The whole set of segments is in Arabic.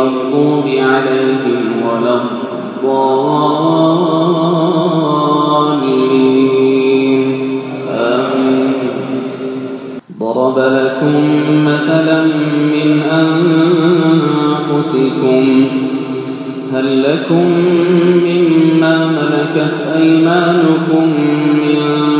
المغضوب عليهم ولا الضالين. آمين. ضرب لكم مثلا من أنفسكم هل لكم مما ملكت أيمانكم من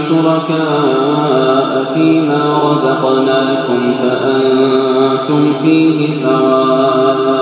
شركاء فيما رزقناكم فأنتم فيه سواء؟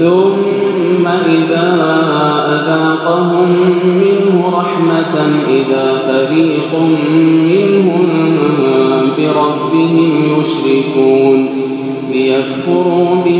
ثم إذا أذاقهم منه رحمة إذا فريق منهم بربهم يشركون ليكفروا بما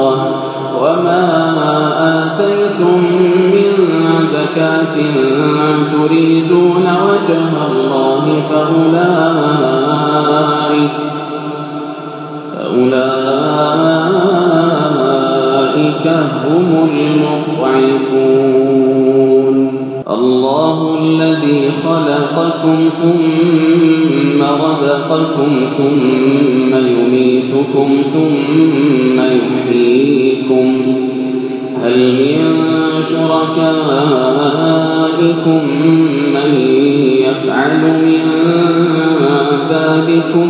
وما آتيتم من زكاة تريدون وجه الله فأولئك فأولئك هم المضعفون الله الذي خلقكم ثم رزقكم ثم يميتكم ثم يحييكم. هل من شركائكم من يفعل من ذلكم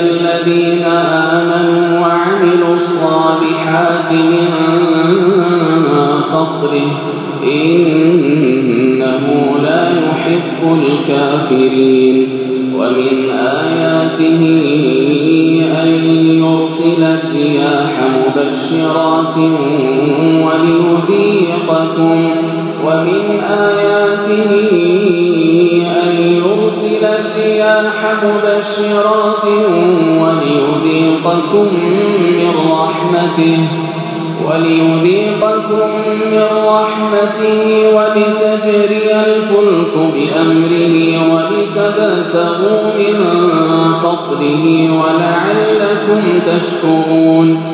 الذين آمنوا وعملوا الصالحات من فضله. إنه لا يحب الكافرين. ومن آياته مبشرات وليذيقكم. ومن آياته مبشرات وليذيقكم من رحمته وليذيقكم من رحمته ولتجري الفلك بأمره ولتبتغوا من فضله ولعلكم تشكرون.